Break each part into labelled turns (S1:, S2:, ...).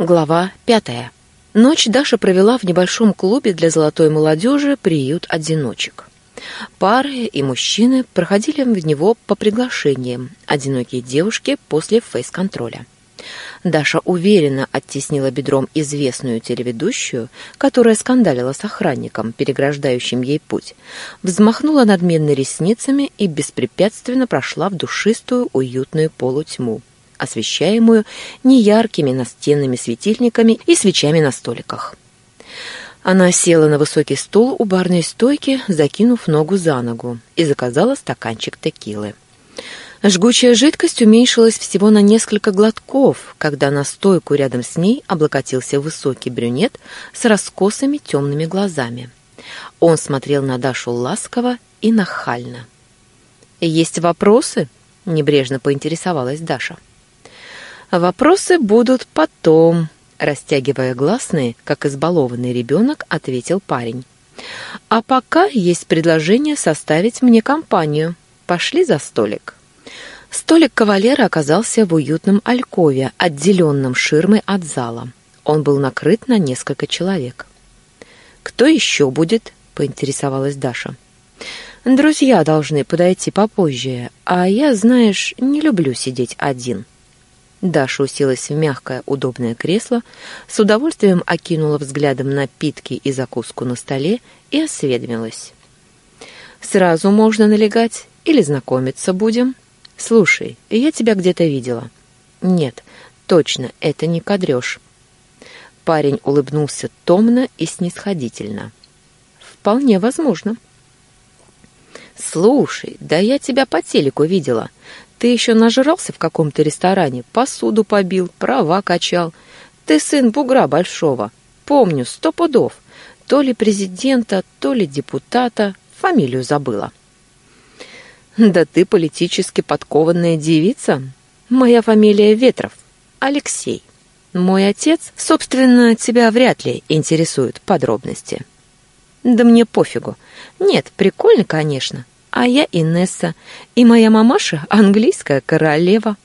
S1: Глава пятая. Ночь Даша провела в небольшом клубе для золотой молодежи «Приют одиночек». Пары и мужчины проходили в него по приглашениям, одинокие девушки после фейс-контроля. Даша уверенно оттеснила бедром известную телеведущую, которая скандалила с охранником, переграждающим ей путь, взмахнула надменными ресницами и беспрепятственно прошла в душистую уютную полутьму освещаемую неяркими настенными светильниками и свечами на столиках. Она села на высокий стул у барной стойки, закинув ногу за ногу, и заказала стаканчик текилы. Жгучая жидкость уменьшилась всего на несколько глотков, когда на стойку рядом с ней облокотился высокий брюнет с раскосыми темными глазами. Он смотрел на Дашу ласково и нахально. «Есть вопросы?» — небрежно поинтересовалась Даша. — Вопросы будут потом, растягивая гласные, как избалованный ребенок, ответил парень. А пока есть предложение составить мне компанию. Пошли за столик. Столик кавалера оказался в уютном алькове, отделенном ширмой от зала. Он был накрыт на несколько человек. «Кто еще будет?» — поинтересовалась Даша. «Друзья должны подойти попозже, а я, знаешь, не люблю сидеть один». Даша уселась в мягкое, удобное кресло, с удовольствием окинула взглядом напитки и закуску на столе и осведомилась. «Сразу можно налегать или знакомиться будем? Слушай, я тебя где-то видела». «Нет, точно, это не кадрёж». Парень улыбнулся томно и снисходительно. «Вполне возможно». «Слушай, да я тебя по телеку видела. Ты еще нажрался в каком-то ресторане, посуду побил, права качал. Ты сын бугра большого. Помню, сто пудов. То ли президента, то ли депутата. Фамилию забыла. Да ты политически подкованная девица. Моя фамилия Ветров. Алексей. Мой отец, собственно, тебя вряд ли интересуют подробности. Да мне пофигу. Нет, прикольно, конечно а я Инесса, и моя мамаша английская королева.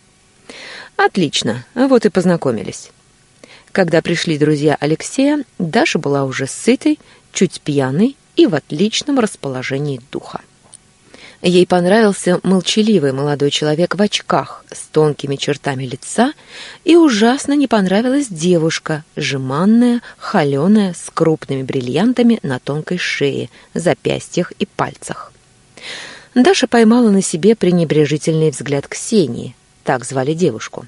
S1: Отлично, вот и познакомились. Когда пришли друзья Алексея, Даша была уже сытой, чуть пьяной и в отличном расположении духа. Ей понравился молчаливый молодой человек в очках с тонкими чертами лица, и ужасно не понравилась девушка, жеманная, холеная, с крупными бриллиантами на тонкой шее, запястьях и пальцах. Даша поймала на себе пренебрежительный взгляд Ксении, так звали девушку.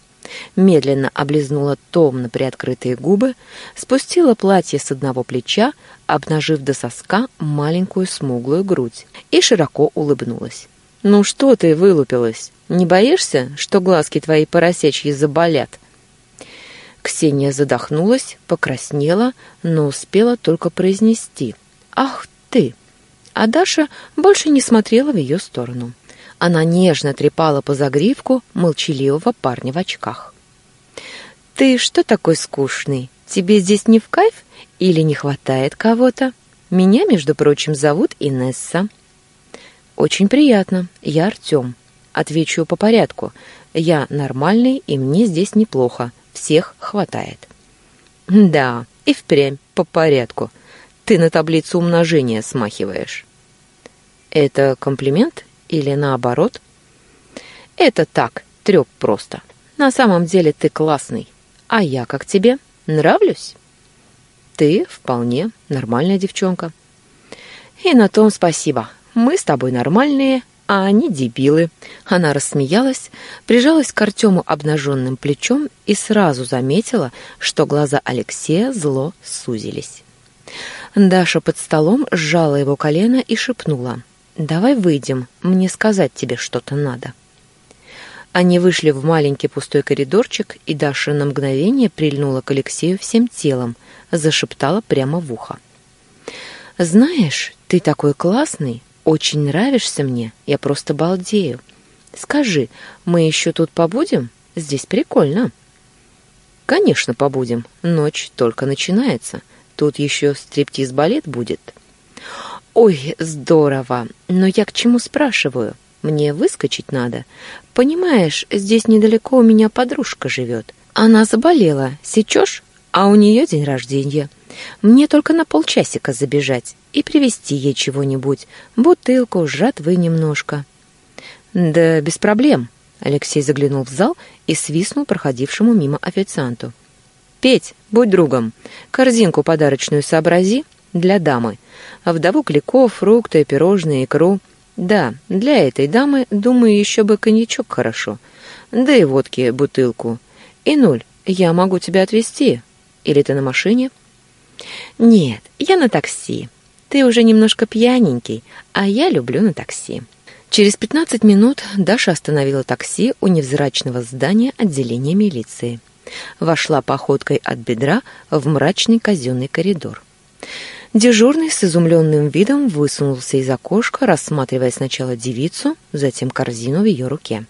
S1: Медленно облизнула томно приоткрытые губы, спустила платье с одного плеча, обнажив до соска маленькую смуглую грудь, и широко улыбнулась. «Ну что ты вылупилась? Не боишься, что глазки твои поросячьи заболят?» Ксения задохнулась, покраснела, но успела только произнести «Ах ты!» А Даша больше не смотрела в ее сторону. Она нежно трепала по загривку молчаливого парня в очках. «Ты что такой скучный? Тебе здесь не в кайф или не хватает кого-то? Меня, между прочим, зовут Инесса». «Очень приятно. Я Артем. Отвечу по порядку. Я нормальный, и мне здесь неплохо. Всех хватает». «Да, и впрямь по порядку. Ты на таблицу умножения смахиваешь». Это комплимент или наоборот? Это так, трёп просто. На самом деле ты классный. А я как тебе? Нравлюсь? Ты вполне нормальная девчонка. И на том спасибо. Мы с тобой нормальные, а они дебилы. Она рассмеялась, прижалась к Артему обнаженным плечом и сразу заметила, что глаза Алексея зло сузились. Даша под столом сжала его колено и шепнула. «Давай выйдем, мне сказать тебе что-то надо». Они вышли в маленький пустой коридорчик, и Даша на мгновение прильнула к Алексею всем телом, зашептала прямо в ухо. «Знаешь, ты такой классный, очень нравишься мне, я просто балдею. Скажи, мы еще тут побудем? Здесь прикольно». «Конечно, побудем. Ночь только начинается. Тут еще стриптиз-балет будет». Ой, здорово. Но я к чему спрашиваю? Мне выскочить надо. Понимаешь, здесь недалеко у меня подружка живет. Она заболела. Сечешь? а у нее день рождения. Мне только на полчасика забежать и привезти ей чего-нибудь, бутылку, жатвы немножко. Да без проблем. Алексей заглянул в зал и свистнул проходившему мимо официанту. «Петь, будь другом. Корзинку подарочную сообрази для дамы. Вдову кликов, фрукты, пирожные, икру. Да, для этой дамы, думаю, еще бы коньячок хорошо. Да и водки бутылку. И нуль, я могу тебя отвезти. Или ты на машине?» «Нет, я на такси. Ты уже немножко пьяненький, а я люблю на такси». Через 15 минут Даша остановила такси у невзрачного здания отделения милиции. Вошла походкой от бедра в мрачный казенный коридор. Дежурный с изумленным видом высунулся из окошка, рассматривая сначала девицу, затем корзину в ее руке.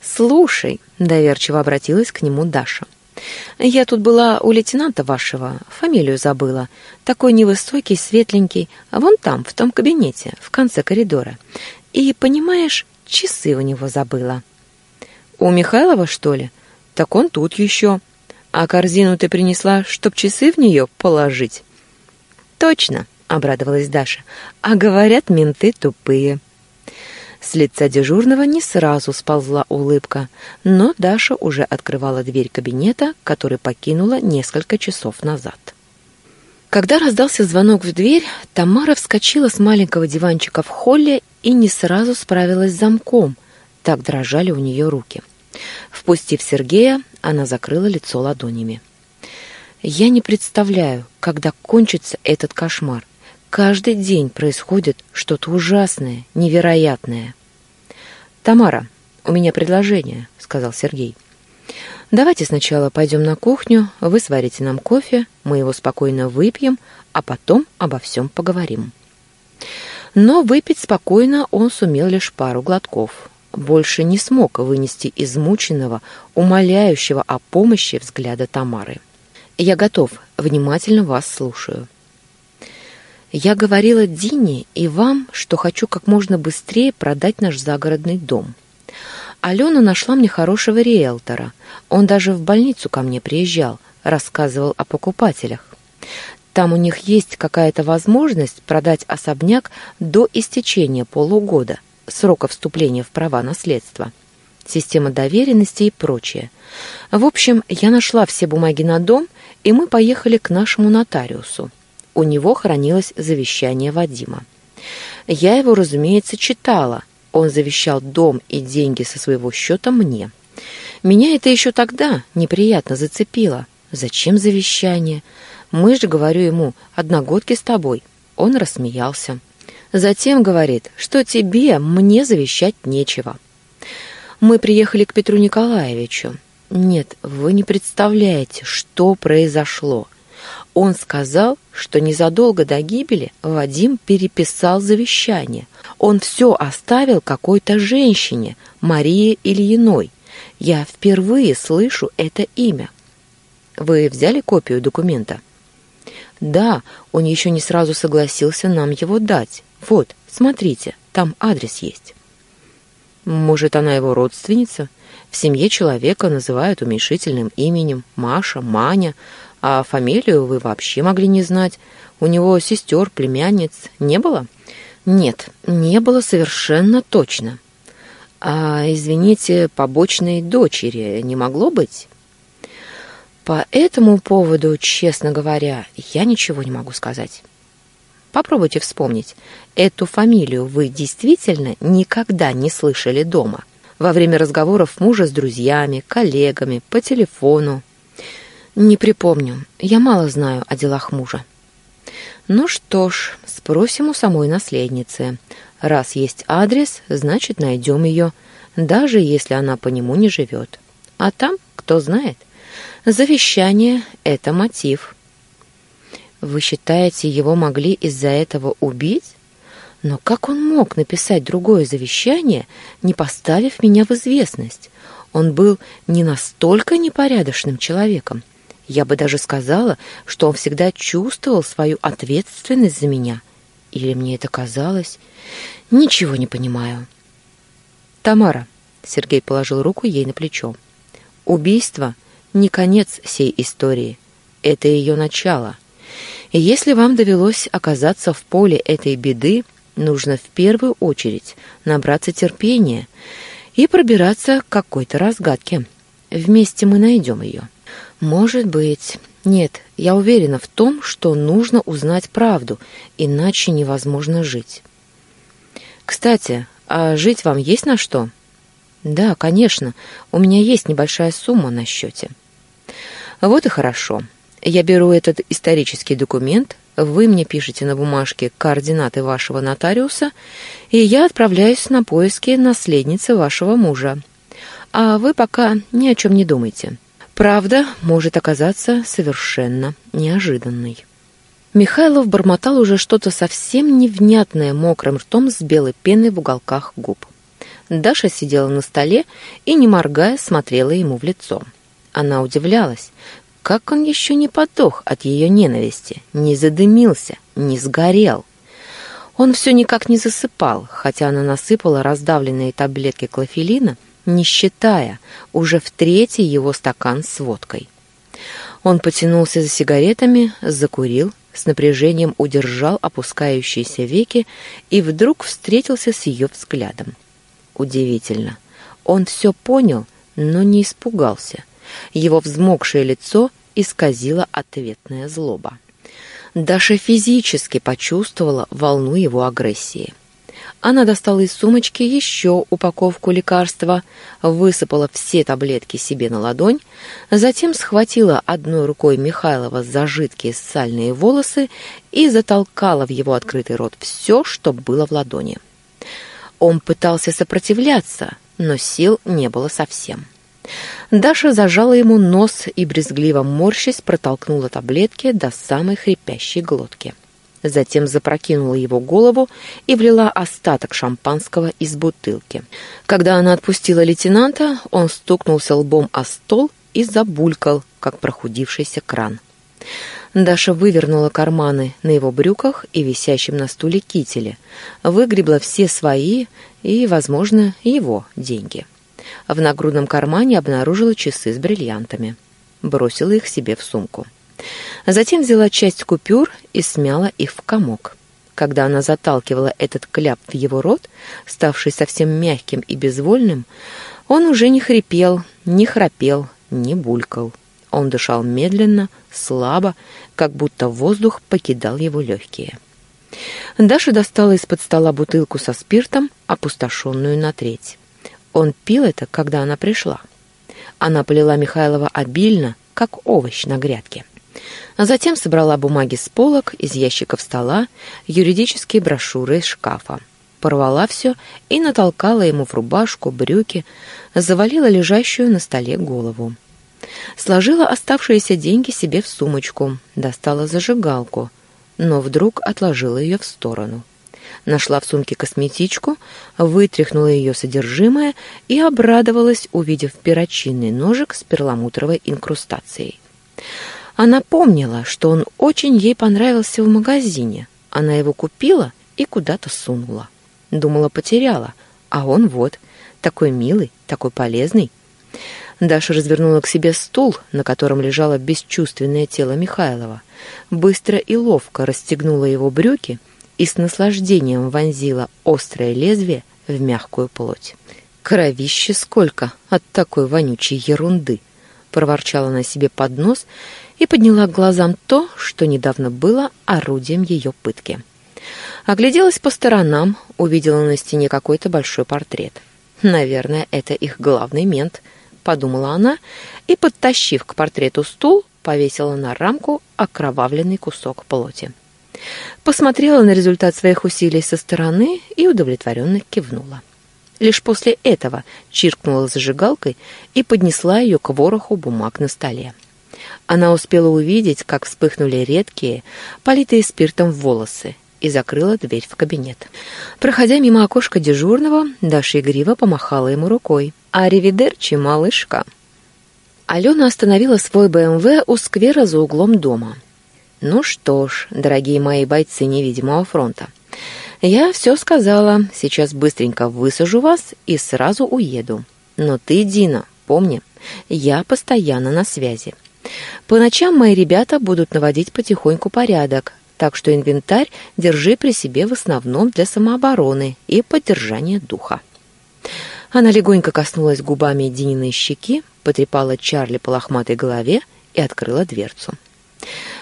S1: «Слушай», — доверчиво обратилась к нему Даша, — «я тут была у лейтенанта вашего, фамилию забыла, такой невысокий, светленький, а вон там, в том кабинете, в конце коридора. И, понимаешь, часы у него забыла. У Михайлова, что ли? Так он тут еще. А корзину ты принесла, чтоб часы в нее положить? Точно, обрадовалась Даша. А говорят, менты тупые. С лица дежурного не сразу сползла улыбка, но Даша уже открывала дверь кабинета, который покинула несколько часов назад. Когда раздался звонок в дверь, Тамара вскочила с маленького диванчика в холле и не сразу справилась с замком. Так дрожали у нее руки. Впустив Сергея, она закрыла лицо ладонями. «Я не представляю, когда кончится этот кошмар. Каждый день происходит что-то ужасное, невероятное». «Тамара, у меня предложение», — сказал Сергей. Давайте сначала пойдем на кухню, вы сварите нам кофе, мы его спокойно выпьем, а потом обо всем поговорим. Но выпить спокойно он сумел лишь пару глотков. Больше не смог вынести измученного, умоляющего о помощи взгляда Тамары. «Я готов, внимательно вас слушаю». «Я говорила Дине и вам, что хочу как можно быстрее продать наш загородный дом. Алена нашла мне хорошего риэлтора. Он даже в больницу ко мне приезжал, рассказывал о покупателях. Там у них есть какая-то возможность продать особняк до истечения полугода, срока вступления в права наследства. Система доверенности и прочее. В общем, я нашла все бумаги на дом, и мы поехали к нашему нотариусу. У него хранилось завещание Вадима. Я его, разумеется, читала – он завещал дом и деньги со своего счета мне. Меня это еще тогда неприятно зацепило. Зачем завещание? Мы же, говорю ему, одногодки с тобой. Он рассмеялся. Затем говорит, что тебе мне завещать нечего. Мы приехали к Петру Николаевичу. Нет, вы не представляете, что произошло. Он сказал, что незадолго до гибели Вадим переписал завещание. Он все оставил какой-то женщине, Марии Ильиной. Я впервые слышу это имя. Вы взяли копию документа? Да, он еще не сразу согласился нам его дать. Вот, смотрите, там адрес есть. Может, она его родственница? В семье человека называют уменьшительным именем Маша, Маня, а фамилию вы вообще могли не знать. У него сестер, племянниц не было? Нет, не было совершенно точно. А, извините, побочной дочери не могло быть? По этому поводу, честно говоря, я ничего не могу сказать. Попробуйте вспомнить, эту фамилию вы действительно никогда не слышали дома? Во время разговоров мужа с друзьями, коллегами, по телефону, не припомню. Я мало знаю о делах мужа. Ну что ж, спросим у самой наследницы. Раз есть адрес, значит, найдем ее, даже если она по нему не живет. А там, кто знает, завещание — это мотив. Вы считаете, его могли из-за этого убить? Но как он мог написать другое завещание, не поставив меня в известность? Он был не настолько непорядочным человеком. Я бы даже сказала, что он всегда чувствовал свою ответственность за меня. Или мне это казалось? Ничего не понимаю. Тамара, Сергей положил руку ей на плечо. Убийство не конец всей истории. Это ее начало. И если вам довелось оказаться в поле этой беды, нужно в первую очередь набраться терпения и пробираться к какой-то разгадке. Вместе мы найдем ее. Может быть. Нет, я уверена в том, что нужно узнать правду, иначе невозможно жить. Кстати, а жить вам есть на что? Да, конечно. У меня есть небольшая сумма на счете. Вот и хорошо. Я беру этот исторический документ, вы мне пишете на бумажке координаты вашего нотариуса, и я отправляюсь на поиски наследницы вашего мужа. А вы пока ни о чем не думайте. Правда может оказаться совершенно неожиданной. Михайлов бормотал уже что-то совсем невнятное мокрым ртом с белой пеной в уголках губ. Даша сидела на столе и, не моргая, смотрела ему в лицо. Она удивлялась, как он еще не потох от ее ненависти, не задымился, не сгорел. Он все никак не засыпал, хотя она насыпала раздавленные таблетки клофелина, не считая, уже в третий его стакан с водкой. Он потянулся за сигаретами, закурил, с напряжением удержал опускающиеся веки и вдруг встретился с ее взглядом. Удивительно. Он все понял, но не испугался. Его взмокшее лицо исказило ответная злоба. Даша физически почувствовала волну его агрессии. Она достала из сумочки еще упаковку лекарства, высыпала все таблетки себе на ладонь, затем схватила одной рукой Михайлова за жидкие сальные волосы и затолкала в его открытый рот все, что было в ладони. Он пытался сопротивляться, но сил не было совсем. Даша зажала ему нос и, брезгливо морщась, протолкнула таблетки до самой хрипящей глотки затем запрокинула его голову и влила остаток шампанского из бутылки. Когда она отпустила лейтенанта, он стукнулся лбом о стол и забулькал, как прохудившийся кран. Даша вывернула карманы на его брюках и висящем на стуле кителе, выгребла все свои и, возможно, его деньги. В нагрудном кармане обнаружила часы с бриллиантами. Бросила их себе в сумку. Затем взяла часть купюр и смяла их в комок. Когда она заталкивала этот кляп в его рот, ставший совсем мягким и безвольным, он уже не хрипел, не храпел, не булькал. Он дышал медленно, слабо, как будто воздух покидал его легкие. Даша достала из-под стола бутылку со спиртом, опустошенную на треть. Он пил это, когда она пришла. Она полила Михайлова обильно, как овощ на грядке а затем собрала бумаги с полок, из ящиков стола, юридические брошюры из шкафа. Порвала все и натолкала ему в рубашку, брюки, завалила лежащую на столе голову. Сложила оставшиеся деньги себе в сумочку, достала зажигалку, но вдруг отложила ее в сторону. Нашла в сумке косметичку, вытряхнула ее содержимое и обрадовалась, увидев перочинный ножик с перламутровой инкрустацией. Она помнила, что он очень ей понравился в магазине. Она его купила и куда-то сунула. Думала, потеряла, а он вот, такой милый, такой полезный. Даша развернула к себе стул, на котором лежало бесчувственное тело Михайлова, быстро и ловко расстегнула его брюки и с наслаждением вонзила острое лезвие в мягкую плоть. «Кровище сколько от такой вонючей ерунды!» проворчала она себе под нос и подняла к глазам то, что недавно было орудием ее пытки. Огляделась по сторонам, увидела на стене какой-то большой портрет. «Наверное, это их главный мент», — подумала она, и, подтащив к портрету стул, повесила на рамку окровавленный кусок плоти. Посмотрела на результат своих усилий со стороны и удовлетворенно кивнула. Лишь после этого чиркнула зажигалкой и поднесла ее к вороху бумаг на столе. Она успела увидеть, как вспыхнули редкие, политые спиртом волосы, и закрыла дверь в кабинет. Проходя мимо окошка дежурного, Даша игриво помахала ему рукой. «Аривидерчи, малышка!» Алена остановила свой БМВ у сквера за углом дома. «Ну что ж, дорогие мои бойцы невидимого фронта, я все сказала, сейчас быстренько высажу вас и сразу уеду. Но ты, Дина, помни, я постоянно на связи. По ночам мои ребята будут наводить потихоньку порядок, так что инвентарь держи при себе в основном для самообороны и поддержания духа. Она легонько коснулась губами Дининой щеки, потрепала Чарли по лохматой голове и открыла дверцу.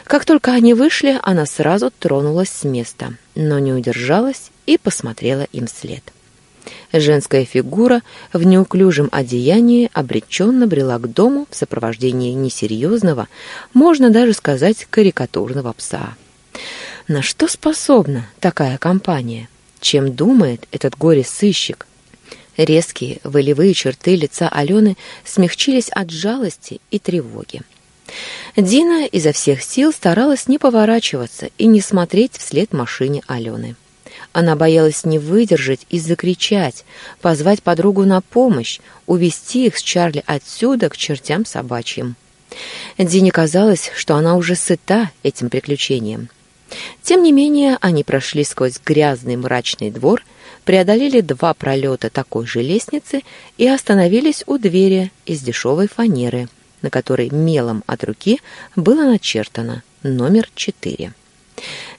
S1: Как только они вышли, она сразу тронулась с места, но не удержалась и посмотрела им вслед. Женская фигура в неуклюжем одеянии обреченно брела к дому в сопровождении несерьезного, можно даже сказать, карикатурного пса. На что способна такая компания? Чем думает этот горе-сыщик? Резкие волевые черты лица Алены смягчились от жалости и тревоги. Дина изо всех сил старалась не поворачиваться и не смотреть вслед машине Алены. Она боялась не выдержать и закричать, позвать подругу на помощь, увести их с Чарли отсюда к чертям собачьим. Дине казалось, что она уже сыта этим приключением. Тем не менее, они прошли сквозь грязный мрачный двор, преодолели два пролета такой же лестницы и остановились у двери из дешевой фанеры, на которой мелом от руки было начертано номер четыре.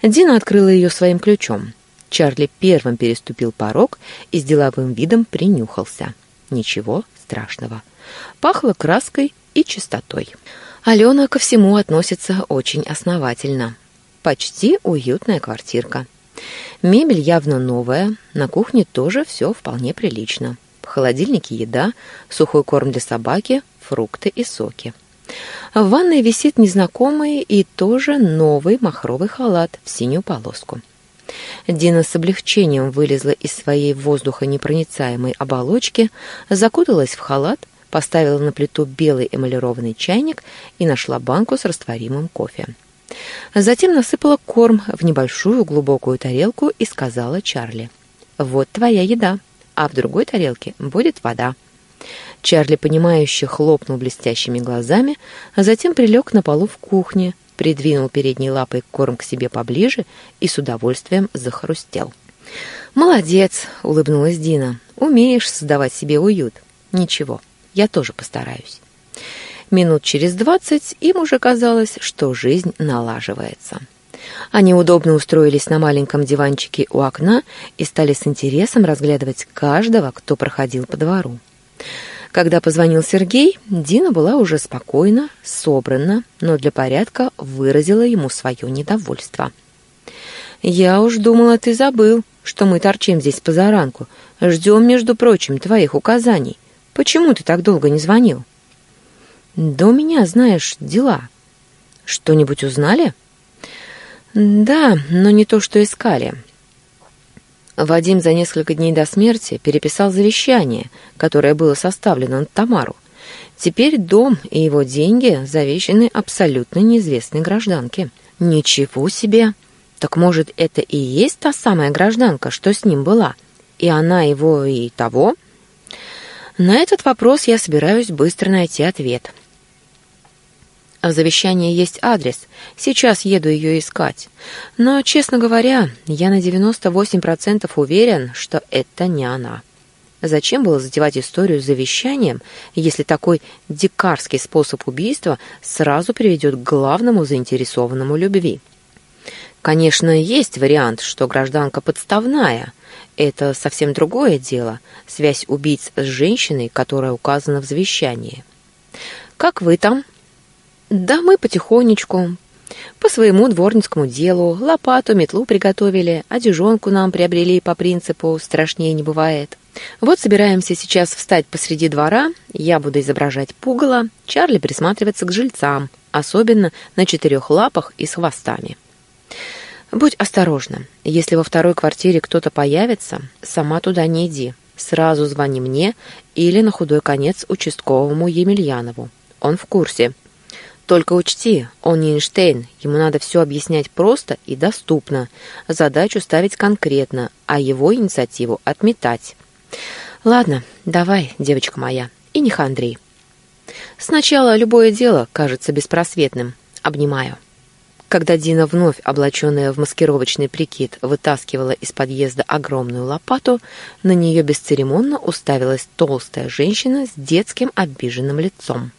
S1: Дина открыла ее своим ключом. Чарли первым переступил порог и с деловым видом принюхался. Ничего страшного. Пахло краской и чистотой. Алена ко всему относится очень основательно. Почти уютная квартирка. Мебель явно новая, на кухне тоже все вполне прилично. В холодильнике еда, сухой корм для собаки, фрукты и соки. В ванной висит незнакомый и тоже новый махровый халат в синюю полоску. Дина с облегчением вылезла из своей воздухонепроницаемой оболочки, закуталась в халат, поставила на плиту белый эмалированный чайник и нашла банку с растворимым кофе. Затем насыпала корм в небольшую глубокую тарелку и сказала Чарли, «Вот твоя еда, а в другой тарелке будет вода». Чарли, понимающе хлопнул блестящими глазами, а затем прилег на полу в кухне, придвинул передней лапой корм к себе поближе и с удовольствием захрустел. «Молодец!» — улыбнулась Дина. «Умеешь создавать себе уют. Ничего, я тоже постараюсь». Минут через двадцать им уже казалось, что жизнь налаживается. Они удобно устроились на маленьком диванчике у окна и стали с интересом разглядывать каждого, кто проходил по двору. Когда позвонил Сергей, Дина была уже спокойна, собрана, но для порядка выразила ему свое недовольство. «Я уж думала, ты забыл, что мы торчим здесь позаранку. Ждем, между прочим, твоих указаний. Почему ты так долго не звонил?» «Да у меня, знаешь, дела». «Что-нибудь узнали?» «Да, но не то, что искали. Вадим за несколько дней до смерти переписал завещание, которое было составлено на Тамару. Теперь дом и его деньги завещены абсолютно неизвестной гражданке. Ничего себе! Так может, это и есть та самая гражданка, что с ним была? И она его и того? На этот вопрос я собираюсь быстро найти ответ. А в завещании есть адрес. Сейчас еду ее искать. Но, честно говоря, я на 98% уверен, что это не она. Зачем было затевать историю с завещанием, если такой дикарский способ убийства сразу приведет к главному заинтересованному любви? Конечно, есть вариант, что гражданка подставная. Это совсем другое дело. Связь убийц с женщиной, которая указана в завещании. «Как вы там?» Да мы потихонечку. По своему дворницкому делу лопату, метлу приготовили, одежонку нам приобрели по принципу «страшнее не бывает». Вот собираемся сейчас встать посреди двора, я буду изображать пугало, Чарли присматриваться к жильцам, особенно на четырех лапах и с хвостами. Будь осторожна, если во второй квартире кто-то появится, сама туда не иди. Сразу звони мне или на худой конец участковому Емельянову. Он в курсе. Только учти, он не Эйнштейн, ему надо все объяснять просто и доступно, задачу ставить конкретно, а его инициативу отметать. Ладно, давай, девочка моя, и не хандри. Сначала любое дело кажется беспросветным. Обнимаю. Когда Дина, вновь облаченная в маскировочный прикид, вытаскивала из подъезда огромную лопату, на нее бесцеремонно уставилась толстая женщина с детским обиженным лицом.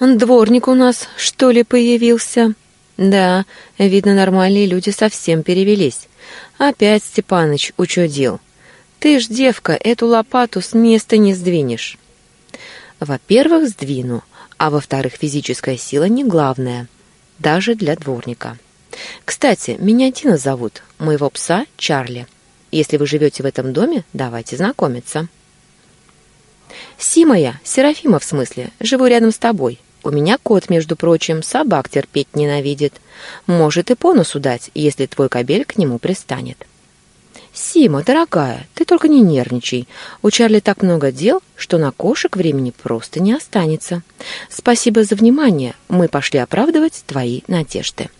S1: Дворник у нас, что ли, появился? Да, видно, нормальные люди совсем перевелись. Опять Степаныч учудил. Ты ж, девка, эту лопату с места не сдвинешь. Во-первых, сдвину, а во-вторых, физическая сила не главное, даже для дворника. Кстати, меня Тина зовут, моего пса Чарли. Если вы живете в этом доме, давайте знакомиться. Сима я, Серафима в смысле, живу рядом с тобой. У меня кот, между прочим, собак терпеть ненавидит. Может и по носу дать, если твой кобель к нему пристанет. Сима, дорогая, ты только не нервничай. У Чарли так много дел, что на кошек времени просто не останется. Спасибо за внимание. Мы пошли оправдывать твои надежды.